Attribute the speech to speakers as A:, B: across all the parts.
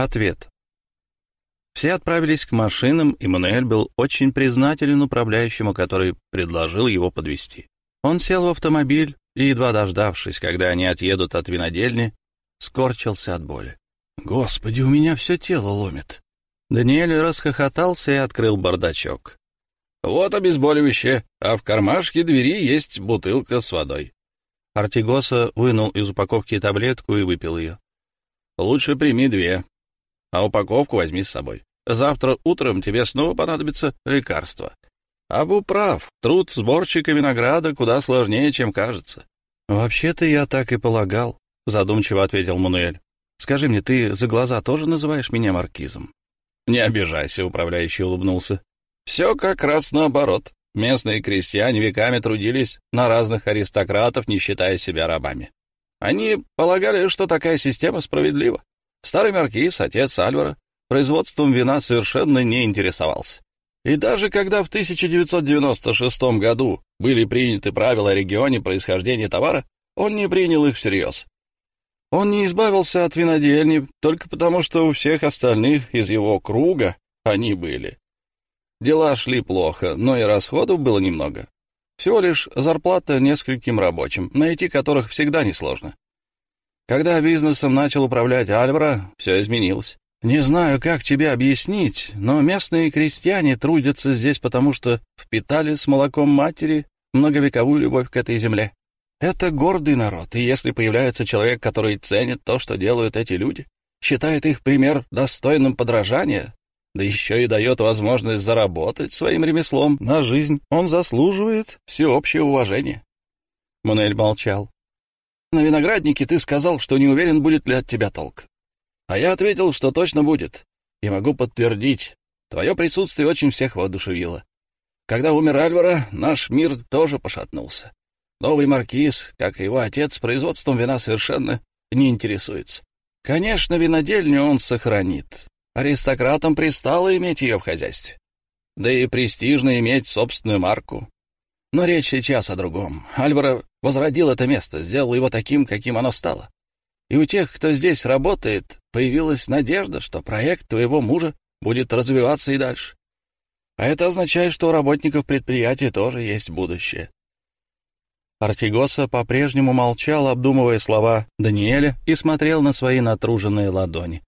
A: Ответ. Все отправились к машинам, и Мануэль был очень признателен управляющему, который предложил его подвести. Он сел в автомобиль и, едва дождавшись, когда они отъедут от винодельни, скорчился от боли. «Господи, у меня все тело ломит!» Даниэль расхохотался и открыл бардачок.
B: «Вот обезболивающее, а в кармашке двери есть бутылка с водой».
A: Артигоса вынул из упаковки таблетку и выпил ее.
B: «Лучше прими две, а упаковку возьми с собой. Завтра утром тебе снова понадобится лекарство. Абу прав, труд сборщика винограда куда сложнее, чем кажется.
A: «Вообще-то я так и полагал», — задумчиво ответил Мануэль. «Скажи мне, ты за глаза тоже называешь меня маркизом?»
B: «Не обижайся», — управляющий улыбнулся. «Все как раз наоборот. Местные крестьяне веками трудились на разных аристократов, не считая себя рабами. Они полагали, что такая система справедлива. Старый маркиз, отец Альвара, производством вина совершенно не интересовался. И даже когда в 1996 году были приняты правила о регионе происхождения товара, он не принял их всерьез. Он не избавился от винодельни только потому, что у всех остальных из его круга они были. Дела шли плохо, но и расходов было немного. Всего лишь зарплата нескольким рабочим, найти которых всегда несложно. Когда бизнесом начал управлять Альвара, все изменилось. Не знаю, как тебе объяснить, но местные крестьяне трудятся здесь, потому что впитали с молоком матери многовековую любовь к этой земле. Это гордый народ, и если появляется человек, который ценит то, что делают эти люди, считает их пример достойным подражания, да еще и дает возможность заработать своим ремеслом на жизнь, он заслуживает всеобщее уважение. Манель молчал. На винограднике ты сказал, что не уверен, будет ли от тебя толк. А я ответил, что точно будет. И могу подтвердить, твое присутствие очень всех воодушевило. Когда умер Альвара, наш мир тоже пошатнулся. Новый маркиз, как и его отец, производством вина совершенно не интересуется. Конечно, винодельню он сохранит. Аристократам пристало иметь ее в хозяйстве. Да и престижно иметь собственную марку. Но речь сейчас о другом. Альвара возродил это место, сделал его таким, каким оно стало. И у тех, кто здесь работает, появилась надежда, что проект твоего мужа будет развиваться и дальше. А это означает, что у работников предприятия тоже есть будущее. Артигоса по-прежнему молчал, обдумывая слова Даниэля, и смотрел на свои натруженные ладони.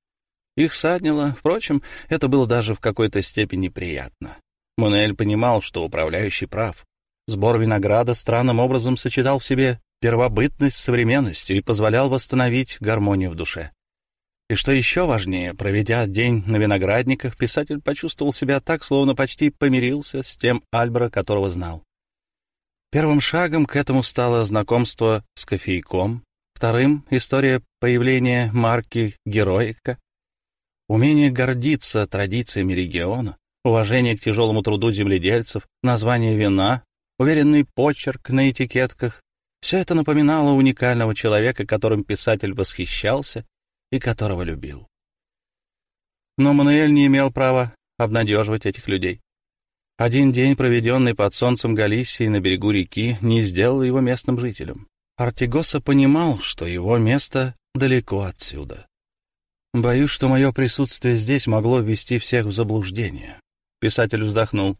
B: Их саднило, впрочем, это было даже в какой-то степени приятно. Мунель понимал, что управляющий прав. Сбор винограда странным образом сочетал в себе первобытность с современностью и позволял восстановить гармонию в душе. И что еще важнее, проведя день на виноградниках, писатель почувствовал себя так, словно почти помирился с тем Альбера, которого знал. Первым шагом к этому стало знакомство с кофейком, вторым — история появления марки «Героика», умение гордиться традициями региона, уважение к тяжелому труду земледельцев, название вина, уверенный почерк на этикетках. Все это напоминало уникального человека, которым писатель восхищался и которого любил. Но Мануэль не имел права обнадеживать этих людей. Один день, проведенный под солнцем Галисии на берегу реки, не сделал его местным жителем. Артигоса понимал, что его место далеко отсюда. Боюсь, что мое присутствие здесь могло ввести всех в заблуждение. Писатель вздохнул.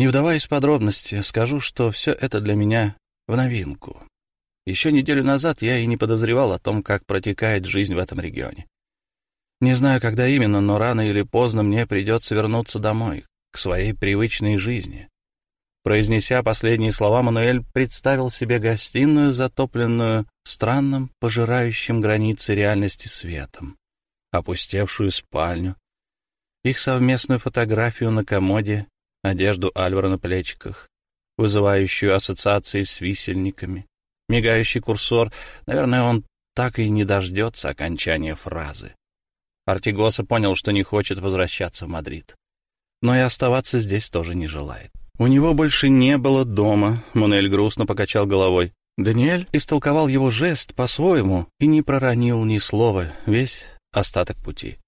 B: Не вдаваясь в подробности, скажу, что все это для меня в новинку. Еще неделю назад я и не подозревал о том, как протекает жизнь в этом регионе. Не знаю, когда именно, но рано или поздно мне придется вернуться домой, к своей привычной жизни. Произнеся последние слова, Мануэль представил себе гостиную, затопленную странным, пожирающим границы реальности светом, опустевшую спальню, их совместную фотографию на комоде одежду Альвара на плечиках, вызывающую ассоциации с висельниками, мигающий курсор. Наверное, он так и не дождется окончания фразы. Артигоса понял, что не хочет возвращаться в Мадрид. Но и оставаться здесь тоже не желает. У него больше не было дома, Мануэль грустно покачал головой. Даниэль истолковал его жест по-своему и не проронил ни слова весь остаток пути.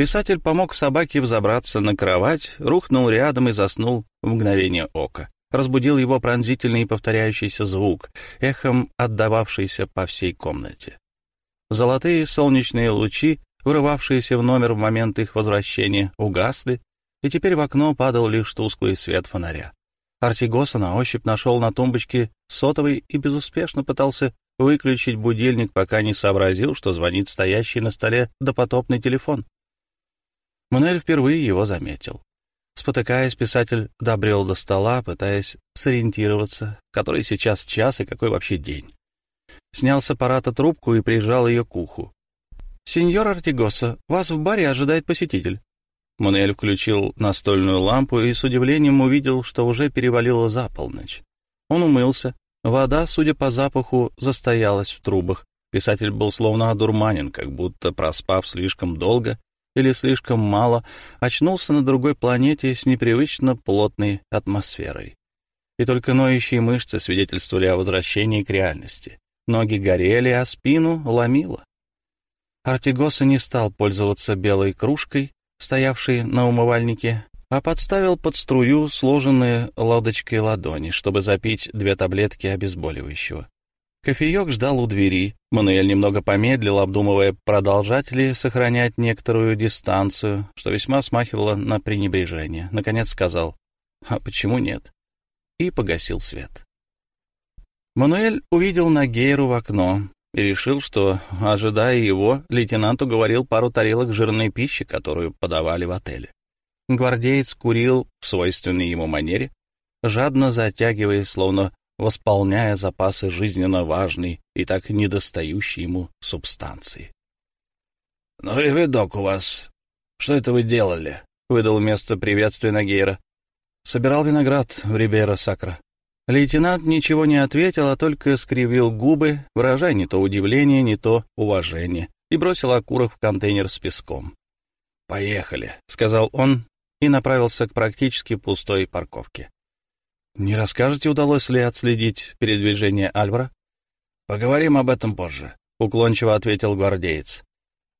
B: Писатель помог собаке взобраться на кровать, рухнул рядом и заснул в мгновение ока. Разбудил его пронзительный и повторяющийся звук, эхом отдававшийся по всей комнате. Золотые солнечные лучи
A: вырывавшиеся в номер в момент их возвращения, угасли, и теперь в окно падал лишь тусклый свет фонаря. Артигоса на ощупь нашел на тумбочке сотовый и безуспешно пытался выключить будильник, пока не сообразил, что звонит стоящий на столе допотопный телефон. Мануэль впервые его заметил. Спотыкаясь, писатель добрел до стола, пытаясь сориентироваться, который сейчас час и какой вообще день. Снял с аппарата трубку и прижал ее к уху. «Сеньор Артигоса, вас в баре ожидает посетитель». Мануэль включил настольную лампу и с удивлением увидел, что уже перевалило за полночь. Он умылся. Вода, судя по запаху, застоялась в трубах. Писатель был словно одурманен, как будто, проспав слишком долго или слишком мало, очнулся на другой планете с непривычно плотной атмосферой. И только ноющие мышцы свидетельствовали о возвращении к реальности. Ноги горели, а спину ломило. Артигоса не стал пользоваться белой кружкой, стоявшей на умывальнике, а подставил под струю сложенные лодочкой ладони, чтобы запить две таблетки обезболивающего. Кофеек ждал у двери. Мануэль немного помедлил, обдумывая, продолжать ли сохранять некоторую дистанцию, что весьма смахивало на пренебрежение. Наконец сказал, «А почему нет?» и погасил свет. Мануэль увидел Нагейру в окно и решил, что, ожидая его, лейтенант уговорил пару тарелок жирной пищи, которую подавали в отеле. Гвардеец курил в свойственной ему манере, жадно затягивая, словно восполняя запасы жизненно важной и так недостающей ему субстанции.
B: — Ну и видок у вас. Что это вы делали? — выдал вместо приветствия Нагейра.
A: — Собирал виноград в Рибера Сакра. Лейтенант ничего не ответил, а только скривил губы, выражая не то удивление, не то уважение, и бросил окурок в контейнер с песком. «Поехали», — сказал он и направился к практически пустой парковке. Не расскажете, удалось ли отследить передвижение Альвара?
B: Поговорим об этом позже, уклончиво ответил гвардеец.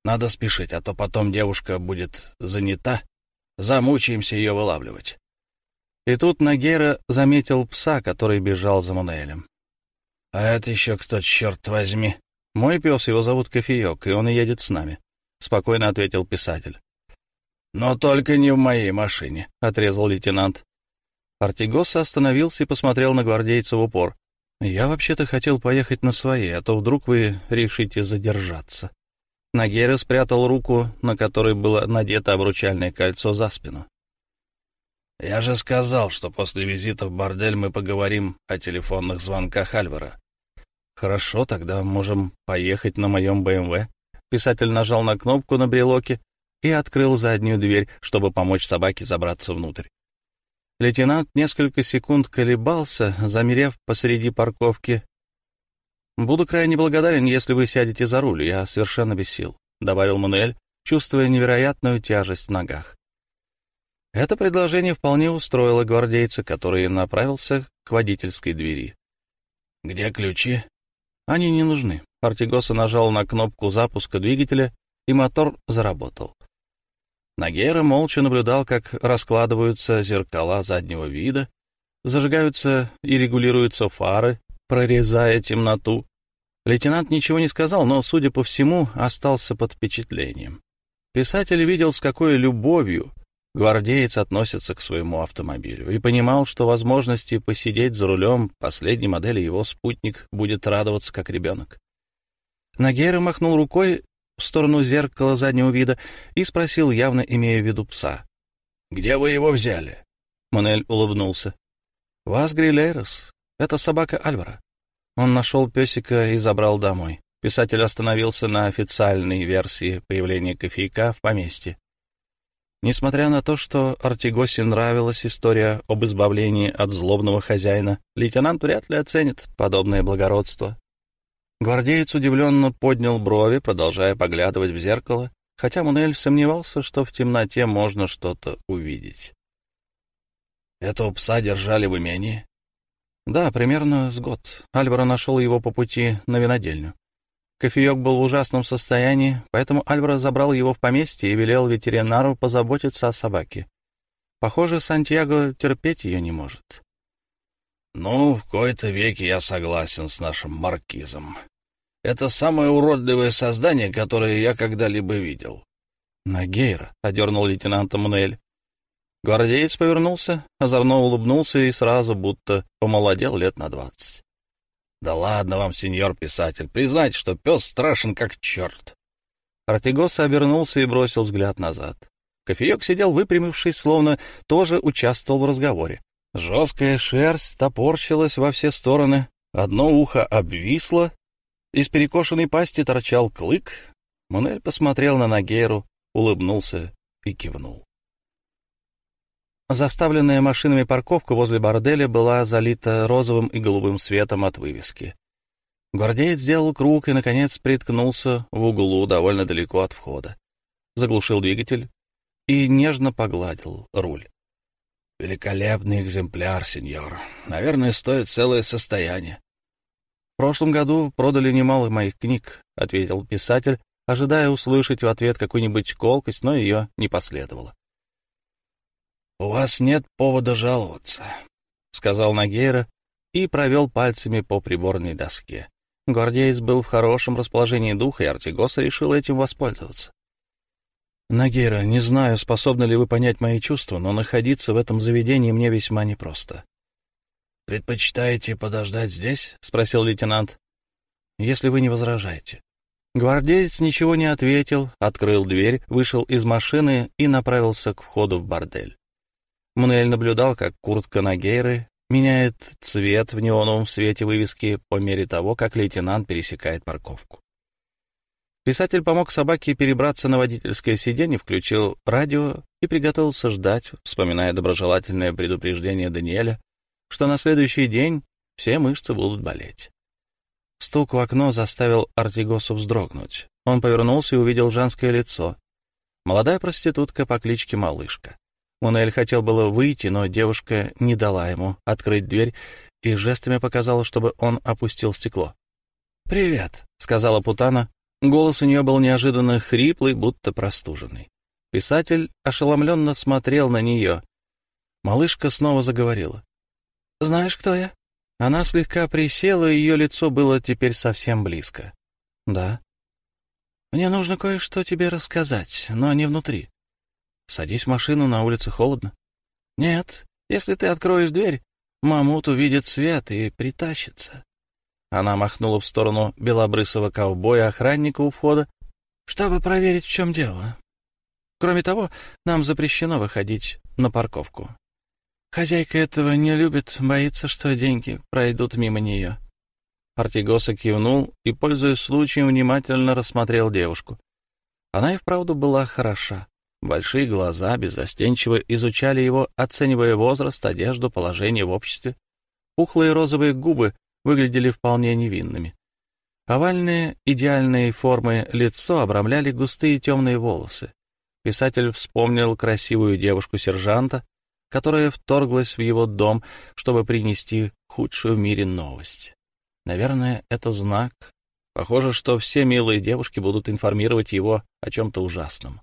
B: Надо спешить, а то потом девушка будет занята. Замучаемся ее вылавливать.
A: И тут Нагера заметил пса, который бежал за Мануэлем.
B: — А это еще кто, черт возьми?
A: — Мой пес, его зовут Кофеек, и он и едет с нами, — спокойно ответил писатель.
B: — Но только не в моей машине, — отрезал лейтенант.
A: Артигоса остановился и посмотрел на гвардейца в упор. «Я вообще-то хотел поехать на своей, а то вдруг вы решите задержаться». Нагера спрятал руку, на которой было надето обручальное кольцо за спину.
B: «Я же сказал, что после визита в бордель мы поговорим о телефонных звонках Альвара».
A: «Хорошо, тогда можем поехать на моем БМВ». Писатель нажал на кнопку на брелоке и открыл заднюю дверь, чтобы помочь собаке забраться внутрь. Лейтенант несколько секунд колебался, замерев посреди парковки. «Буду крайне благодарен, если вы сядете за руль, я совершенно без сил», — добавил Мануэль, чувствуя невероятную тяжесть в ногах. Это предложение вполне устроило гвардейца, который направился к водительской двери.
B: «Где ключи?»
A: «Они не нужны». Артигоса нажал на кнопку запуска двигателя, и мотор заработал. Нагера молча наблюдал, как раскладываются зеркала заднего вида, зажигаются и регулируются фары, прорезая темноту. Лейтенант ничего не сказал, но, судя по всему, остался под впечатлением. Писатель видел, с какой любовью гвардеец относится к своему автомобилю, и понимал, что возможности посидеть за рулем последней модели его спутник будет радоваться как ребенок. Нагера махнул рукой, в сторону зеркала заднего вида и спросил, явно имея в виду пса.
B: «Где вы его взяли?»
A: Манель улыбнулся. «Вас Грилейрос. Это собака Альвара. Он нашел песика и забрал домой. Писатель остановился на официальной версии появления кофейка в поместье. Несмотря на то, что Артигосе нравилась история об избавлении от злобного хозяина, лейтенант вряд ли оценит подобное благородство. Гвардеец удивленно поднял брови, продолжая поглядывать в зеркало, хотя Мунель сомневался, что в темноте можно что-то увидеть.
B: «Этого пса держали в имении?»
A: «Да, примерно с год. Альваро нашел его по пути на винодельню. Кофеек был в ужасном состоянии, поэтому Альваро забрал его в поместье и велел ветеринару позаботиться о собаке. Похоже, Сантьяго терпеть ее не может».
B: «Ну, в кои-то веки я согласен с нашим маркизом. Это самое уродливое создание, которое я когда-либо видел.
A: Нагейра, — одернул лейтенант Мануэль. Гвардеец повернулся, озорно улыбнулся и сразу будто помолодел лет на двадцать.
B: — Да ладно вам, сеньор писатель, признайте, что пес страшен как черт.
A: Артигос обернулся и бросил взгляд назад. Кофеек сидел выпрямившись, словно тоже участвовал в разговоре. Жесткая шерсть топорщилась во все стороны, одно ухо обвисло, из перекошенной пасти торчал клык. Мунель посмотрел на Нагеру, улыбнулся и кивнул. Заставленная машинами парковка возле борделя была залита розовым и голубым светом от вывески. Гвардеец сделал круг и, наконец, приткнулся в углу довольно далеко от входа. Заглушил двигатель и нежно погладил руль.
B: «Великолепный экземпляр, сеньор. Наверное, стоит целое состояние».
A: «В прошлом году продали немало моих книг», — ответил писатель, ожидая услышать в ответ какую-нибудь колкость, но ее не последовало.
B: «У вас нет повода жаловаться», — сказал Нагейра и провел пальцами по приборной доске.
A: Гвардеец был в хорошем расположении духа, и Артигоса решил этим воспользоваться. «Нагейра, не знаю, способны ли вы понять мои чувства, но находиться в этом заведении мне весьма непросто».
B: «Предпочитаете подождать здесь?»
A: — спросил лейтенант. «Если вы не возражаете». Гвардеец ничего не ответил, открыл дверь, вышел из машины и направился к входу в бордель. Мнель наблюдал, как куртка Нагейры меняет цвет в неоновом свете вывески по мере того, как лейтенант пересекает парковку. Писатель помог собаке перебраться на водительское сиденье, включил радио и приготовился ждать, вспоминая доброжелательное предупреждение Даниэля, что на следующий день все мышцы будут болеть. Стук в окно заставил Артигосу вздрогнуть. Он повернулся и увидел женское лицо. Молодая проститутка по кличке Малышка. Мунель хотел было выйти, но девушка не дала ему открыть дверь и жестами показала, чтобы он опустил стекло. «Привет», — сказала Путана. Голос у нее был неожиданно хриплый, будто простуженный. Писатель ошеломленно смотрел на нее. Малышка снова заговорила. «Знаешь, кто я?» Она слегка присела, и ее лицо было теперь совсем близко. «Да». «Мне нужно кое-что тебе рассказать, но не внутри. Садись в машину, на улице холодно. Нет, если ты откроешь дверь, Мамут увидит свет и притащится. Она махнула в сторону белобрысого ковбоя охранника у входа, чтобы проверить, в чем дело. Кроме того, нам запрещено выходить на парковку. Хозяйка этого не любит, боится, что деньги пройдут мимо нее. Артигоса кивнул и, пользуясь случаем, внимательно рассмотрел девушку. Она и вправду была хороша. Большие глаза беззастенчиво изучали его, оценивая возраст, одежду, положение в обществе. Пухлые розовые губы выглядели вполне невинными. Овальные, идеальные формы лицо обрамляли густые темные волосы. Писатель вспомнил красивую девушку-сержанта, которая вторглась в его дом, чтобы принести худшую в мире новость. Наверное, это знак. Похоже, что все милые девушки будут информировать его о чем-то ужасном.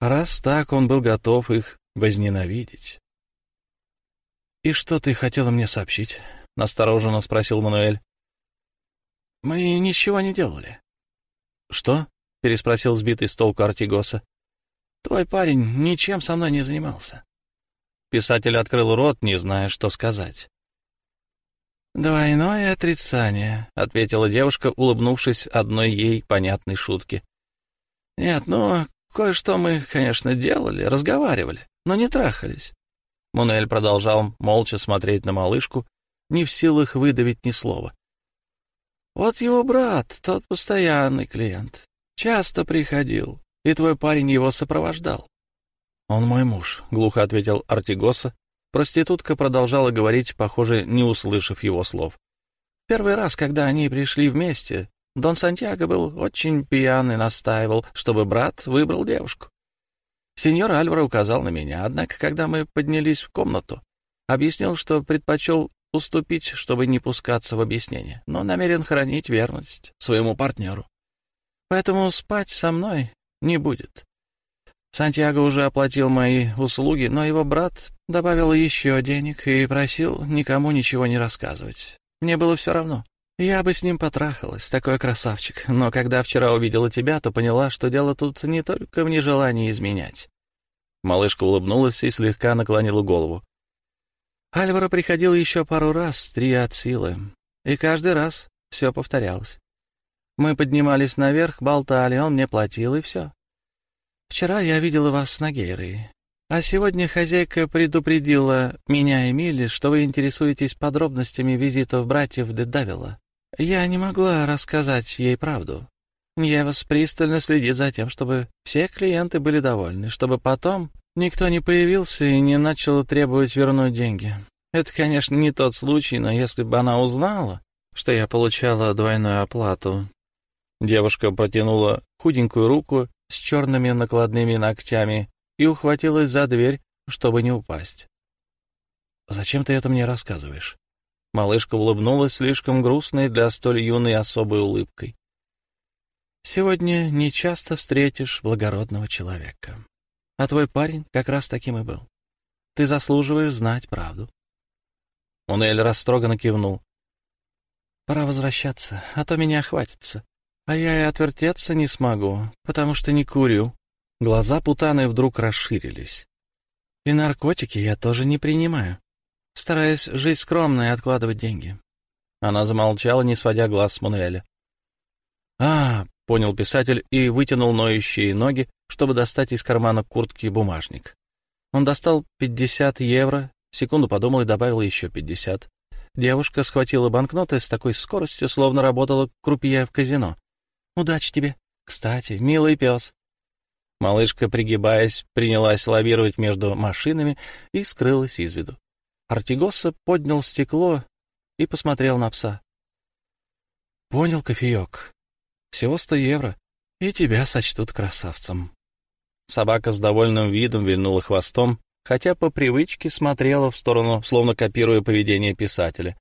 A: Раз так, он был готов их возненавидеть. «И что ты хотела мне сообщить?» — настороженно спросил Мануэль. «Мы ничего не делали». «Что?» — переспросил сбитый с толку Артигоса. «Твой парень ничем со мной не занимался». Писатель открыл рот, не зная, что сказать. «Двойное отрицание», — ответила девушка, улыбнувшись одной ей понятной шутке. «Нет, ну, Кое-что мы, конечно, делали, разговаривали, но не трахались. Мунель продолжал молча смотреть на малышку, не в силах выдавить ни слова. Вот его брат, тот постоянный клиент, часто приходил, и твой парень его сопровождал. Он мой муж, глухо ответил Артигоса. Проститутка продолжала говорить, похоже, не услышав его слов. Первый раз, когда они пришли вместе, Дон Сантьяго был очень пьян и настаивал, чтобы брат выбрал девушку. Сеньор Альваро указал на меня, однако, когда мы поднялись в комнату, объяснил, что предпочел уступить, чтобы не пускаться в объяснение, но намерен хранить верность своему партнеру. Поэтому спать со мной не будет. Сантьяго уже оплатил мои услуги, но его брат добавил еще денег и просил никому ничего не рассказывать. Мне было все равно. Я бы с ним потрахалась, такой красавчик, но когда вчера увидела тебя, то поняла, что дело тут не только в нежелании изменять. Малышка улыбнулась и слегка наклонила голову. Альвара приходил еще пару раз, три от силы, и каждый раз все повторялось. Мы поднимались наверх, болтали, он мне платил, и все. Вчера я видела вас на Гейрой, а сегодня хозяйка предупредила меня и Милли, что вы интересуетесь подробностями визитов братьев Дедавила. Я не могла рассказать ей правду. Евас пристально следит за тем, чтобы все клиенты были довольны, чтобы потом никто не появился и не начал требовать вернуть деньги. Это, конечно, не тот случай, но если бы она узнала, что я получала двойную оплату... Девушка протянула худенькую руку с черными накладными ногтями и ухватилась за дверь, чтобы не упасть. «Зачем ты это мне рассказываешь?» Малышка улыбнулась слишком грустной для столь юной особой улыбкой. «Сегодня не часто встретишь благородного человека. А твой парень как раз таким и был. Ты заслуживаешь знать правду». Мунель растроганно кивнул. «Пора возвращаться, а то меня хватится. А я и отвертеться не смогу, потому что не курю». Глаза Путаны вдруг расширились. «И наркотики я тоже не принимаю стараясь жить скромно и откладывать деньги. Она замолчала, не сводя глаз с Мануэля. «А, — понял писатель и вытянул ноющие ноги, чтобы достать из кармана куртки бумажник. Он достал пятьдесят евро, секунду подумал и добавил еще пятьдесят. Девушка схватила банкноты с такой скоростью, словно работала крупье в казино. «Удачи тебе! Кстати, милый пес!» Малышка, пригибаясь, принялась лавировать между машинами и скрылась из виду. Артигоса поднял стекло и посмотрел на пса. — Понял, кофеек. Всего сто евро, и тебя сочтут красавцем. Собака с довольным видом вильнула хвостом, хотя по привычке смотрела в сторону, словно копируя поведение писателя.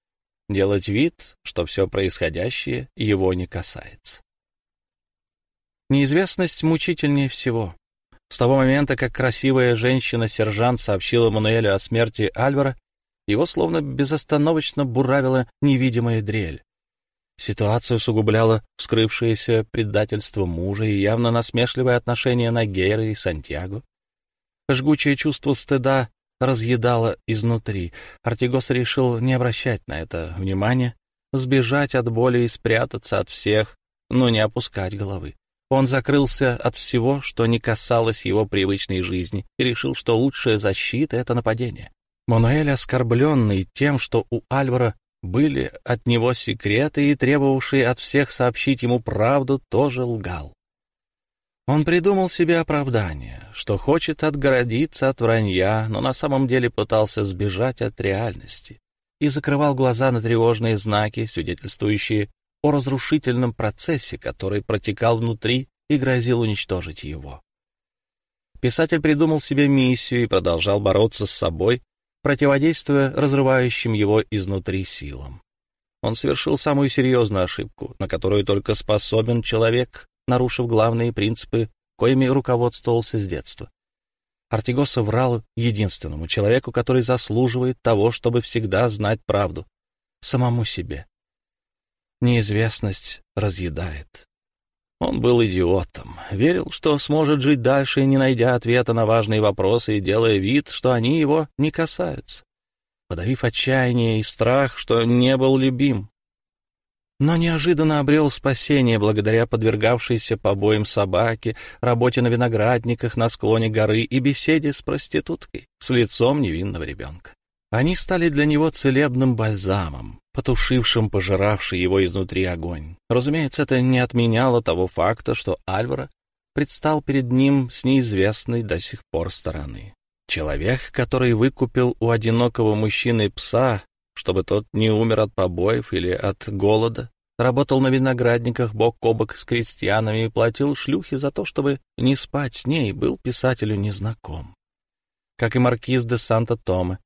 A: Делать вид, что все происходящее его не касается. Неизвестность мучительнее всего. С того момента, как красивая женщина-сержант сообщила Мануэлю о смерти Альвара, его словно безостановочно буравила невидимая дрель. Ситуацию усугубляло вскрывшееся предательство мужа и явно насмешливое отношение на Гейра и Сантьяго. Жгучее чувство стыда разъедало изнутри. Артигос решил не обращать на это внимания, сбежать от боли и спрятаться от всех, но не опускать головы. Он закрылся от всего, что не касалось его привычной жизни, и решил, что лучшая защита — это нападение. Мануэль, оскорбленный тем, что у Альвара были от него секреты и требовавший от всех сообщить ему правду, тоже лгал. Он придумал себе оправдание, что хочет отгородиться от вранья, но на самом деле пытался сбежать от реальности и закрывал глаза на тревожные знаки, свидетельствующие о разрушительном процессе, который протекал внутри и грозил уничтожить его. Писатель придумал себе миссию и продолжал бороться с собой, противодействуя разрывающим его изнутри силам. Он совершил самую серьезную ошибку, на которую только способен человек, нарушив главные принципы, коими руководствовался с детства. Артигоса врал единственному человеку, который заслуживает того, чтобы всегда знать правду, самому себе. Неизвестность разъедает. Он был идиотом, верил, что сможет жить дальше, не найдя ответа на важные вопросы и делая вид, что они его не касаются, подавив отчаяние и страх, что не был любим. Но неожиданно обрел спасение благодаря подвергавшейся побоям собаке, работе на виноградниках на склоне горы и беседе с проституткой с лицом невинного ребенка. Они стали для него целебным бальзамом, потушившим пожиравший его изнутри огонь. Разумеется, это не отменяло того факта, что Альвара предстал перед ним с неизвестной до сих пор стороны. Человек, который выкупил у одинокого мужчины пса, чтобы тот не умер от побоев или от голода, работал на виноградниках бок о бок с крестьянами и платил шлюхе за то, чтобы не спать с ней, был писателю незнаком. Как и маркиз де Санта-Томе,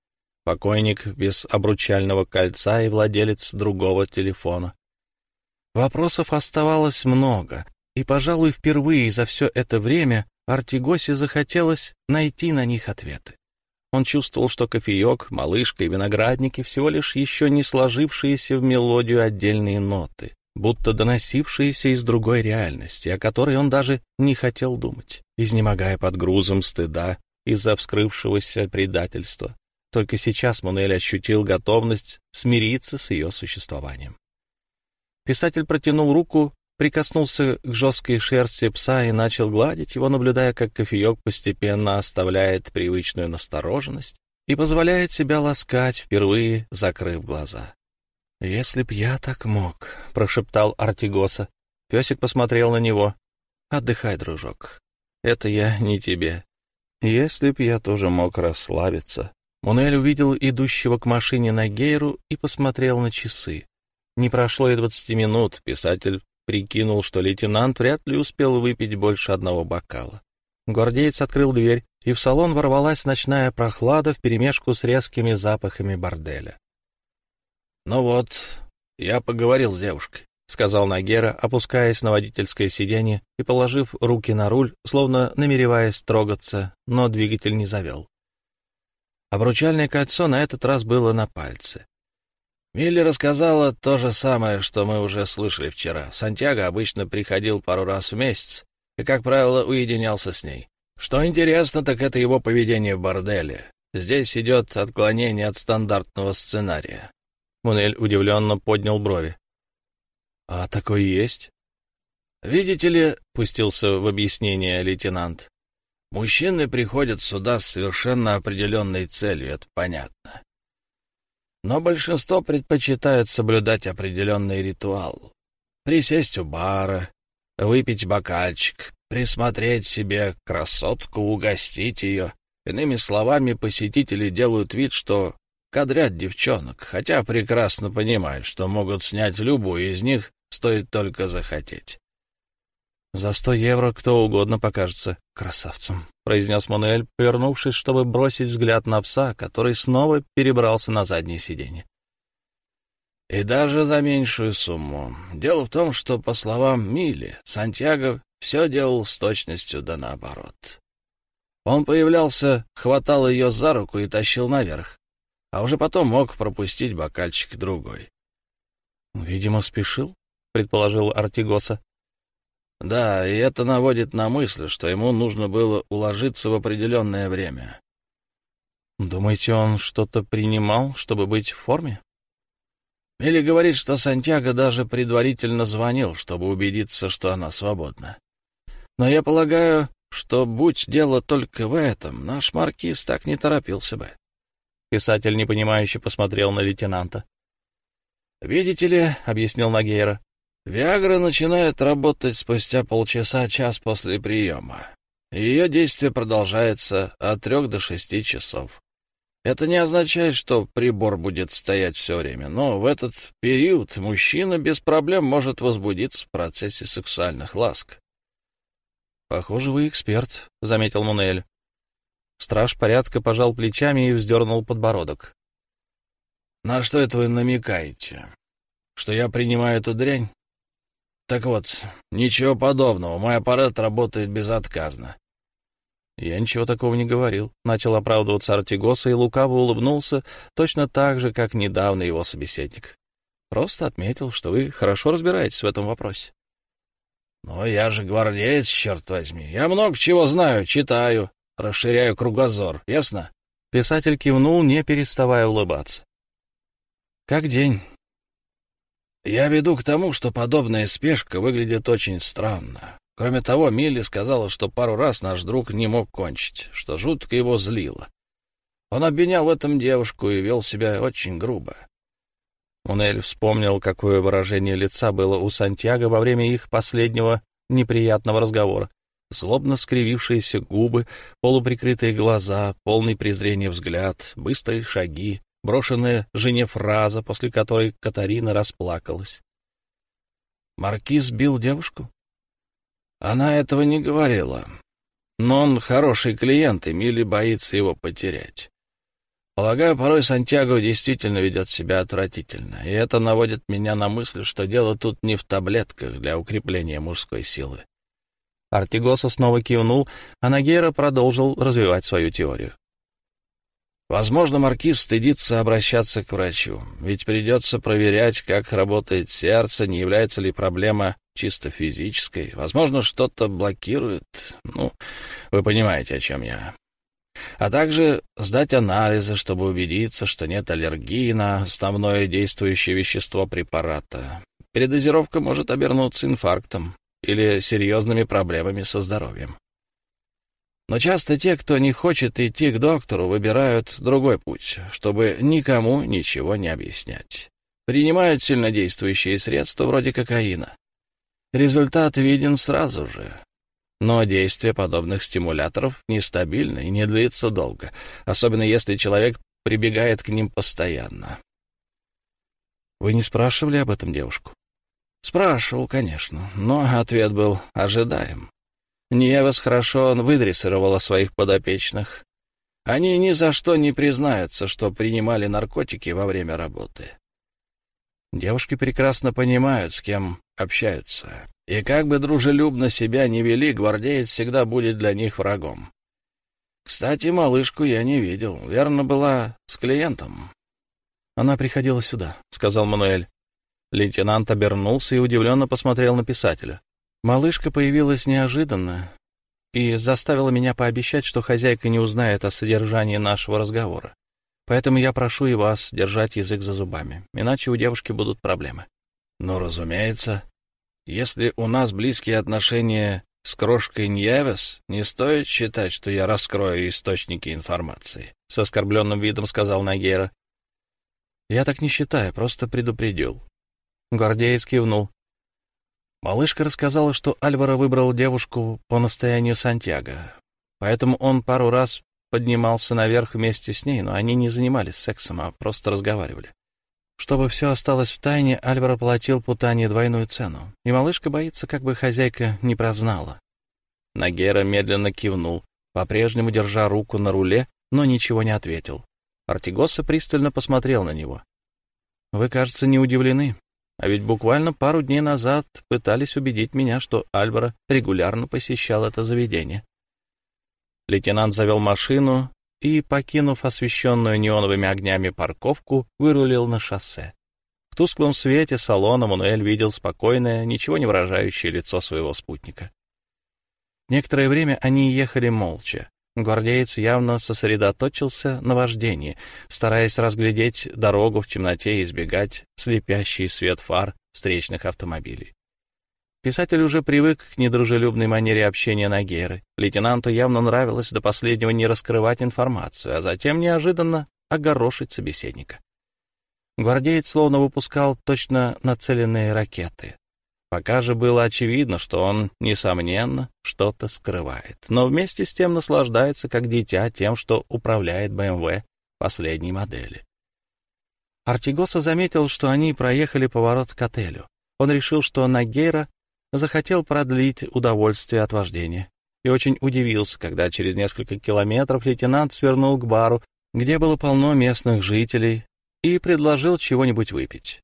A: покойник без обручального кольца и владелец другого телефона. Вопросов оставалось много, и, пожалуй, впервые за все это время Артигосе захотелось найти на них ответы. Он чувствовал, что кофеек, малышка и виноградники всего лишь еще не сложившиеся в мелодию отдельные ноты, будто доносившиеся из другой реальности, о которой он даже не хотел думать, изнемогая под грузом стыда из-за вскрывшегося предательства. Только сейчас Мунель ощутил готовность смириться с ее существованием. Писатель протянул руку, прикоснулся к жесткой шерсти пса и начал гладить его, наблюдая, как кофеек постепенно оставляет привычную настороженность и позволяет себя ласкать, впервые закрыв глаза. «Если б я так мог», — прошептал Артигоса. Песик посмотрел на него. «Отдыхай, дружок. Это я не тебе. Если б я тоже мог расслабиться». Мунель увидел идущего к машине Нагейру и посмотрел на часы. Не прошло и двадцати минут, писатель прикинул, что лейтенант вряд ли успел выпить больше одного бокала. Гвардеец открыл дверь, и в салон ворвалась ночная прохлада вперемешку с резкими запахами борделя.
B: «Ну вот, я поговорил с девушкой», — сказал Нагера, опускаясь на водительское сиденье и положив руки на руль, словно намереваясь трогаться, но двигатель не завел. Обручальное кольцо на этот раз было на пальце. Милли рассказала то же самое, что мы уже слышали вчера. Сантьяго обычно приходил пару раз в месяц и, как правило, уединялся с ней. Что интересно, так это его поведение в борделе. Здесь идет отклонение от стандартного сценария.
A: Мунель удивленно поднял брови. — А такое есть?
B: — Видите ли, — пустился в объяснение лейтенант, — мужчины приходят сюда с совершенно определенной целью, это понятно. Но большинство предпочитают соблюдать определенный ритуал. Присесть у бара, выпить бокальчик, присмотреть себе красотку, угостить ее. Иными словами, посетители делают вид, что кадрят девчонок, хотя прекрасно понимают, что могут снять любую из них, стоит только захотеть.
A: «За сто евро кто угодно покажется красавцем», — произнес Мануэль, повернувшись, чтобы бросить взгляд на пса, который снова перебрался на заднее сиденье.
B: «И даже за меньшую сумму. Дело в том, что, по словам Мили, Сантьяго все делал с точностью да наоборот. Он появлялся, хватал ее за руку и тащил наверх а уже потом мог пропустить бокальчик другой.
A: «Видимо, спешил», — предположил Артигоса.
B: «Да, и это наводит на мысль, что ему нужно было уложиться в определенное время».
A: «Думаете, он что-то принимал, чтобы быть в форме?»
B: Милли говорит, что Сантьяго даже предварительно звонил, чтобы убедиться, что она свободна. Но я полагаю, что, будь дело только в этом, наш маркиз так не торопился бы.
A: Писатель непонимающе посмотрел на лейтенанта.
B: «Видите ли», — объяснил Нагейра, — «Виагра начинает работать спустя полчаса-час после приема. Ее действие продолжается от трех до шести часов. Это не означает, что прибор будет стоять все время, но в этот период мужчина без проблем может возбудиться в процессе сексуальных ласк.
A: «Похоже, вы эксперт», — заметил Мунель. Страж порядка пожал плечами и вздернул подбородок.
B: — На что это вы намекаете? Что я принимаю эту дрянь? Так вот, ничего подобного, мой аппарат работает безотказно.
A: Я ничего такого не говорил. Начал оправдываться Артигоса и лукаво улыбнулся, точно так же, как недавно его собеседник. Просто отметил, что вы хорошо разбираетесь в этом вопросе.
B: — Но я же гвардеец, черт возьми. Я много чего знаю, читаю расширяю кругозор, ясно?»
A: Писатель кивнул, не переставая улыбаться.
B: «Как день?» «Я веду к тому, что подобная спешка выглядит очень странно. Кроме того, Милли сказала, что пару раз наш друг не мог кончить, что жутко его злило. Он обвинял в этом девушку и вел себя очень грубо.
A: Мунель вспомнил, какое выражение лица было у Сантьяго во время их последнего неприятного разговора злобно скривившиеся губы, полуприкрытые глаза, полный презрения взгляд, быстрые шаги, брошенная жене фраза, после которой Катарина расплакалась.
B: «Маркиз бил девушку?» Она этого не говорила. Но он хороший клиент, и Милли боится его потерять. Полагаю, порой Сантьяго действительно ведет себя отвратительно, и это наводит меня на мысль, что дело тут не в таблетках для укрепления мужской силы.
A: Артигоса снова кивнул, а Нагера продолжил развивать свою теорию.
B: Возможно, маркиз стыдится обращаться к врачу, ведь придется проверять, как работает сердце, не является ли проблема чисто физической. Возможно, что-то блокирует. Ну, вы понимаете, о чем я. А также сдать анализы, чтобы убедиться, что нет аллергии на основное действующее вещество препарата. Передозировка может обернуться инфарктом или серьезными проблемами со здоровьем. Но часто те, кто не хочет идти к доктору, выбирают другой путь, чтобы никому ничего не объяснять. Принимают сильнодействующие средства вроде кокаина. Результат виден сразу же. Но действие подобных стимуляторов нестабильно и не длится долго, особенно если человек прибегает к ним постоянно.
A: Вы не спрашивали об этом девушку?
B: Спрашивал, конечно, но ответ был ожидаем. Невас хорошо выдрессировала своих подопечных. Они ни за что не признаются, что принимали наркотики во время работы. Девушки прекрасно понимают, с кем общаются. И как бы дружелюбно себя не вели, гвардеец всегда будет для них врагом. Кстати, малышку я не видел. Верно, была с клиентом.
A: Она приходила сюда, — сказал Мануэль. Лейтенант обернулся и удивленно посмотрел на писателя. Малышка появилась неожиданно и заставила меня пообещать, что хозяйка не узнает о содержании нашего разговора. Поэтому я прошу и вас держать язык за зубами, иначе у девушки будут проблемы.
B: Ну, разумеется. Если у нас близкие отношения с крошкой Ньявес, не стоит считать, что я раскрою источники информации, — с оскорбленным видом сказал Нагера.
A: Я так не считаю, просто предупредил. Гвардеец кивнул. Малышка рассказала, что Альваро выбрал девушку по настоянию Сантьяго, поэтому он пару раз поднимался наверх вместе с ней, но они не занимались сексом, а просто разговаривали. Чтобы все осталось в тайне, Альваро платил Путане двойную цену, и малышка боится, как бы хозяйка не прознала. Нагера медленно кивнул, по-прежнему держа руку на руле, но ничего не ответил. Артигоса пристально посмотрел на него. — Вы, кажется, не удивлены. А ведь буквально пару дней назад пытались убедить меня, что Альваро регулярно посещал это заведение. Лейтенант завел машину и, покинув освещенную неоновыми огнями парковку, вырулил на шоссе. В тусклом свете салона Мануэль видел спокойное, ничего не выражающее лицо своего спутника. Некоторое время они ехали молча. Гвардеец явно сосредоточился на вождении, стараясь разглядеть дорогу в темноте и избегать слепящий свет фар встречных автомобилей. Писатель уже привык к недружелюбной манере общения Нагеры. Лейтенанту явно нравилось до последнего не раскрывать информацию, а затем неожиданно огорошить собеседника. Гвардеец словно выпускал точно нацеленные ракеты. Пока же было очевидно, что он, несомненно, что-то скрывает, но вместе с тем наслаждается как дитя тем, что управляет БМВ последней модели. Артигоса заметил, что они проехали поворот к отелю. Он решил, что Нагейра захотел продлить удовольствие от вождения и очень удивился, когда через несколько километров лейтенант свернул к бару, где было полно местных жителей, и предложил чего-нибудь выпить.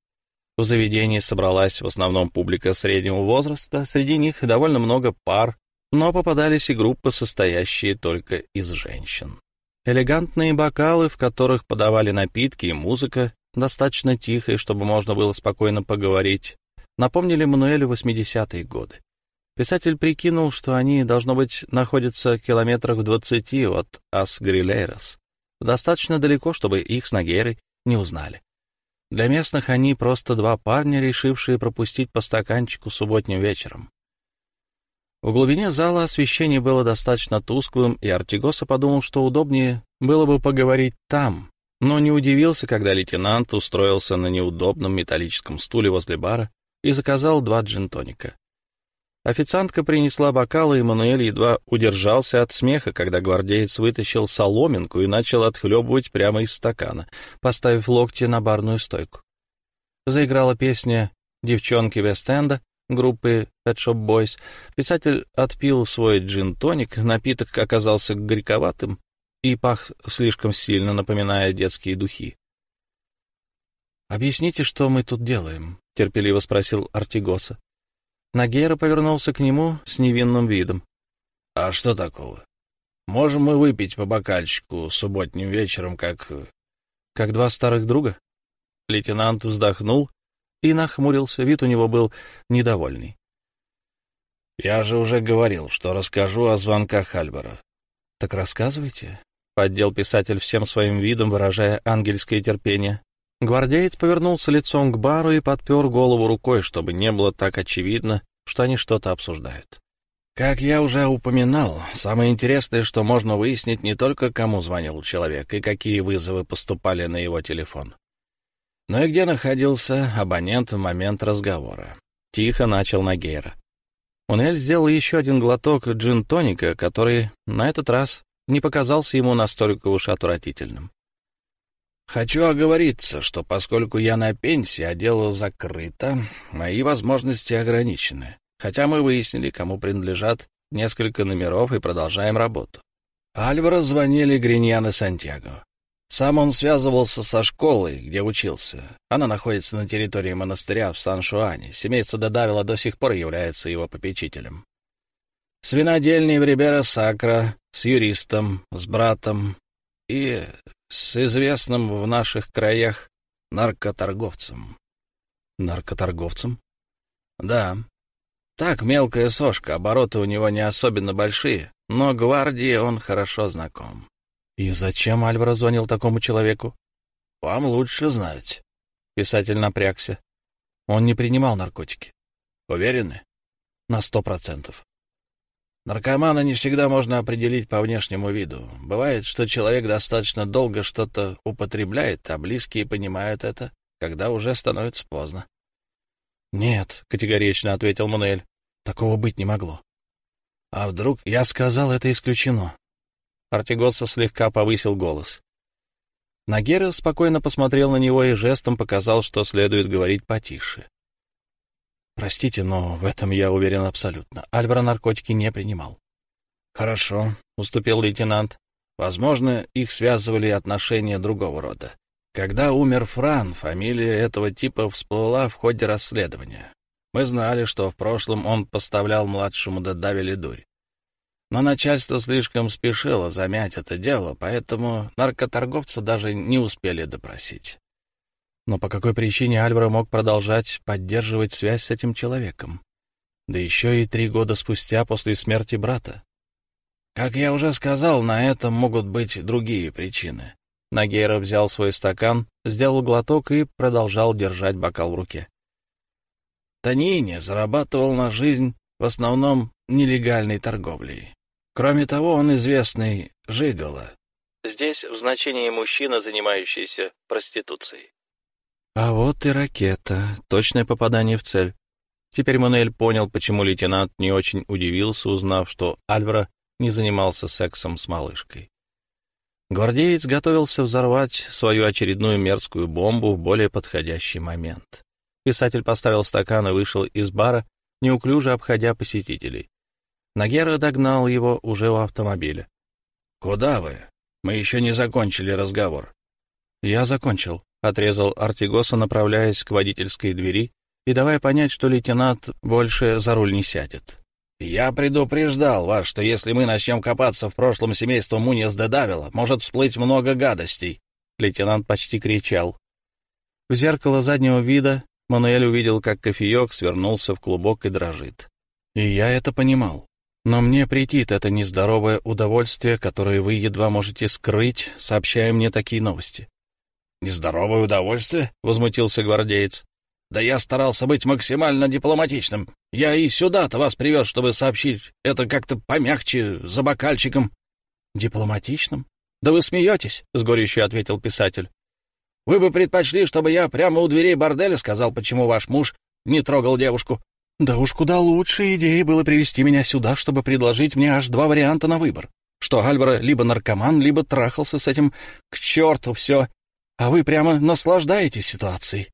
A: В заведении собралась в основном публика среднего возраста, среди них довольно много пар, но попадались и группы, состоящие только из женщин. Элегантные бокалы, в которых подавали напитки и музыка, достаточно тихая, чтобы можно было спокойно поговорить, напомнили Мануэлю 80-е годы. Писатель прикинул, что они, должно быть, находятся километрах в двадцати от Ас-Грилейрос, достаточно далеко, чтобы их с Нагерой не узнали. Для местных они просто два парня, решившие пропустить по стаканчику субботним вечером. В глубине зала освещение было достаточно тусклым, и Артигоса подумал, что удобнее было бы поговорить там, но не удивился, когда лейтенант устроился на неудобном металлическом стуле возле бара и заказал два джин-тоника. Официантка принесла бокалы, и Мануэль едва удержался от смеха, когда гвардеец вытащил соломинку и начал отхлебывать прямо из стакана, поставив локти на барную стойку. Заиграла песня «Девчонки Вест-Энда» группы Pet Shop Boys. Писатель отпил свой джин-тоник, напиток оказался горьковатым и пах слишком сильно, напоминая детские духи. «Объясните, что мы тут делаем?» — терпеливо спросил Артигоса. Нагера повернулся к нему с невинным видом. — А что такого?
B: Можем мы выпить по бокальчику субботним вечером, как...
A: Как два старых друга? Лейтенант вздохнул и нахмурился, вид у него был недовольный.
B: «Я же уже говорил, что расскажу о звонках Альбера».
A: «Так рассказывайте», — поддел писатель всем своим видом, выражая ангельское терпение. Гвардеец повернулся лицом к бару и подпер голову рукой, чтобы не было так очевидно, что они что-то обсуждают.
B: Как я уже упоминал, самое интересное, что можно выяснить не только, кому звонил человек и какие вызовы поступали на его телефон, но и где находился абонент в момент разговора.
A: Тихо начал Нагейра. Унель сделал еще один глоток джин-тоника, который на этот раз не показался ему настолько уж отвратительным.
B: Хочу оговориться, что поскольку я на пенсии, а дело закрыто, мои возможности ограничены, хотя мы выяснили, кому принадлежат несколько номеров и продолжаем работу. Альвара звонили Гриньян Сантьяго. Сам он связывался со школой, где учился. Она находится на территории монастыря в Сан-Шуане. Семейство Дедавила до сих пор является его попечителем. С винодельней в Рибера-Сакра, с юристом, с братом и с известным в наших краях наркоторговцем.
A: Наркоторговцем?
B: Да. Так, мелкая сошка, обороты у него не особенно большие, но гвардии он хорошо знаком.
A: И зачем Альваро звонил такому человеку?
B: Вам лучше знать.
A: Писатель напрягся. Он не принимал наркотики.
B: Уверены?
A: На сто процентов.
B: Наркомана не всегда можно определить по внешнему виду. Бывает, что человек достаточно долго что-то употребляет, а близкие понимают это, когда уже становится поздно.
A: «Нет», — категорично ответил Мануэль, — «такого быть не могло».
B: «А вдруг...»
A: «Я сказал, это исключено». Артигоса слегка повысил голос. Нагера спокойно посмотрел на него и жестом показал, что следует говорить потише. Простите, но в этом я уверен абсолютно. Альвара наркотики не принимал.
B: Хорошо, уступил лейтенант. Возможно, их связывали отношения другого рода. Когда умер Фран, фамилия этого типа всплыла в ходе расследования. Мы знали, что в прошлом он поставлял младшему Дедавиле дурь. Но начальство слишком спешило замять это дело, поэтому наркоторговца даже не успели допросить.
A: Но по какой причине Альваро мог продолжать поддерживать связь с этим человеком? Да еще и три года спустя после смерти брата.
B: Как я уже сказал, на этом могут быть другие причины.
A: Нагейра взял свой стакан, сделал глоток и продолжал держать бокал в руке.
B: Танини зарабатывал на жизнь в основном нелегальной торговлей. Кроме того, он известный жигало.
A: Здесь в значении мужчина, занимающийся проституцией. А вот и ракета. Точное попадание в цель. Теперь Мануэль понял, почему лейтенант не очень удивился, узнав, что Альвара не занимался сексом с малышкой. Гвардеец готовился взорвать свою очередную мерзкую бомбу в более подходящий момент. Писатель поставил стакан и вышел из бара, неуклюже обходя посетителей. Нагера догнал его уже у автомобиля.
B: «Куда вы? Мы еще не закончили разговор».
A: «Я закончил», отрезал Артигоса, направляясь к водительской двери и давая понять, что лейтенант больше за руль не сядет.
B: «Я предупреждал вас, что если мы начнем копаться в прошлом семейства Муньес де Давила, может всплыть много гадостей», — лейтенант почти кричал.
A: В зеркало заднего вида Мануэль увидел, как кофеек свернулся в клубок и дрожит. И я это понимал. Но мне претит это нездоровое удовольствие, которое вы едва можете скрыть, сообщая мне такие новости.
B: «Нездоровое удовольствие?» — возмутился гвардеец. «Да я старался быть максимально дипломатичным. Я и сюда-то вас привез, чтобы сообщить это как-то помягче, за бокальчиком».
A: «Дипломатичным? Да вы смеетесь», — с горечью ответил писатель.
B: «Вы бы предпочли, чтобы я прямо у дверей борделя сказал, почему ваш муж не трогал девушку?»
A: «Да уж куда лучше идеей было привести меня сюда, чтобы предложить мне аж два варианта на выбор. Что Альвара либо наркоман, либо трахался с этим... К черту все! А вы прямо наслаждаетесь ситуацией.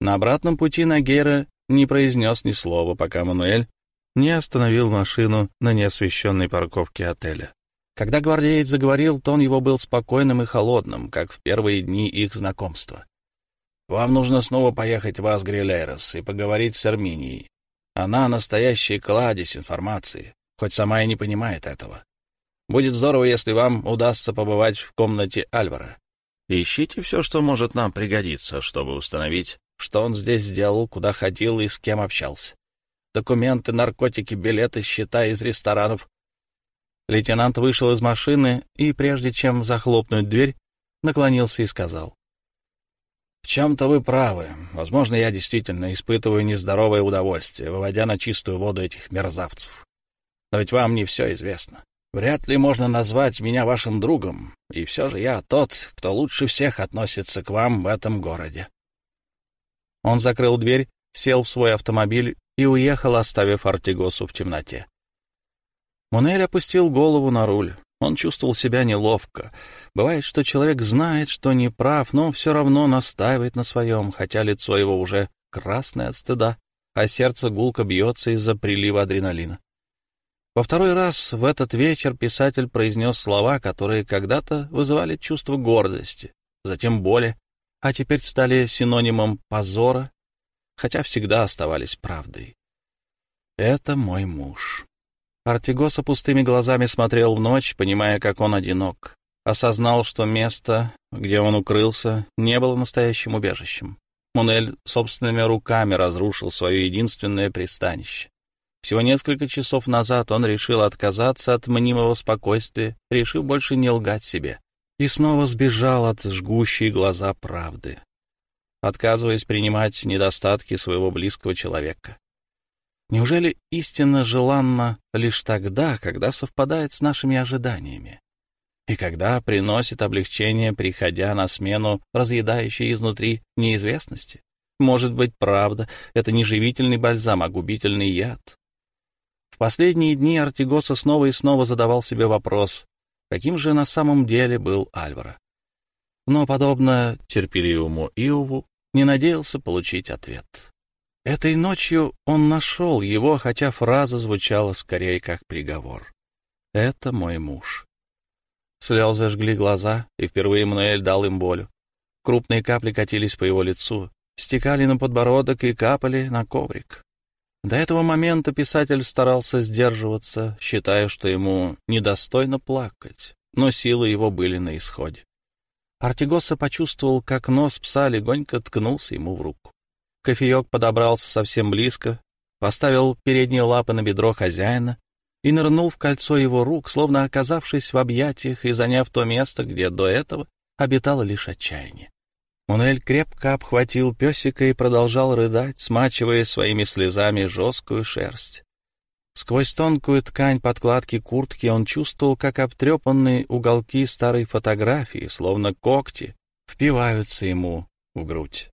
A: На обратном пути Нагера не произнес ни слова, пока Мануэль не остановил машину на неосвещенной парковке отеля. Когда гвардеец заговорил, тон его был спокойным и холодным, как в первые дни их знакомства.
B: «Вам нужно снова поехать в Асгрилерос и поговорить с Арминией. Она настоящий кладезь информации. хоть сама и не понимает этого. Будет здорово, если вам удастся побывать в комнате Альвара. Ищите все, что может нам пригодиться, чтобы установить, что он здесь сделал, куда ходил и с кем общался. Документы, наркотики, билеты, счета из ресторанов. Лейтенант вышел из машины и, прежде чем захлопнуть дверь, наклонился и сказал. — В чем-то вы правы. Возможно, я действительно испытываю нездоровое удовольствие, выводя на чистую воду этих мерзавцев. Но ведь вам не все известно. Вряд ли можно назвать меня вашим другом, и все же я тот, кто лучше всех относится к вам в этом городе. Он закрыл дверь, сел в свой автомобиль и уехал, оставив Артигосу в темноте. Мунель опустил голову на руль. Он чувствовал себя неловко. Бывает, что человек знает, что не прав, но все равно настаивает на своем, хотя лицо его уже красное от стыда, а сердце гулко бьется из-за прилива адреналина. Во второй раз в этот вечер писатель произнес слова, которые когда-то вызывали чувство гордости, затем боли, а теперь стали синонимом позора, хотя всегда оставались правдой. «Это мой муж». Артигоса пустыми глазами смотрел в ночь, понимая, как он одинок. Осознал, что место, где он укрылся, не было настоящим убежищем. Мунель собственными руками разрушил свое единственное пристанище. Всего несколько часов назад он решил отказаться от мнимого спокойствия, решив больше не лгать себе, и снова сбежал от жгущей глаза правды, отказываясь принимать недостатки своего близкого человека. Неужели истина желанна лишь тогда, когда совпадает с нашими ожиданиями? И когда приносит облегчение, приходя на смену разъедающей изнутри неизвестности? Может быть, правда — это не живительный бальзам, а губительный яд, последние дни Артигоса снова и снова задавал себе вопрос, каким же на самом деле был Альвара. Но, подобно терпеливому Иову, не надеялся получить ответ. Этой ночью он нашел его, хотя фраза звучала скорее как приговор. «Это мой муж». Слезы жгли глаза, и впервые Мануэль дал им волю. Крупные капли катились по его лицу, стекали на подбородок и капали на коврик. До этого момента писатель старался сдерживаться, считая, что ему недостойно плакать, но силы его были на исходе. Артигоса почувствовал, как нос пса легонько ткнулся ему в руку. Кофеек подобрался совсем близко, поставил передние лапы на бедро хозяина и нырнул в кольцо его рук, словно оказавшись в объятиях и заняв то место, где до этого обитало лишь отчаяние. Мунель крепко обхватил песика и продолжал рыдать, смачивая своими слезами жесткую шерсть. Сквозь тонкую ткань подкладки куртки он чувствовал, как обтрепанные уголки старой фотографии, словно когти, впиваются ему в грудь.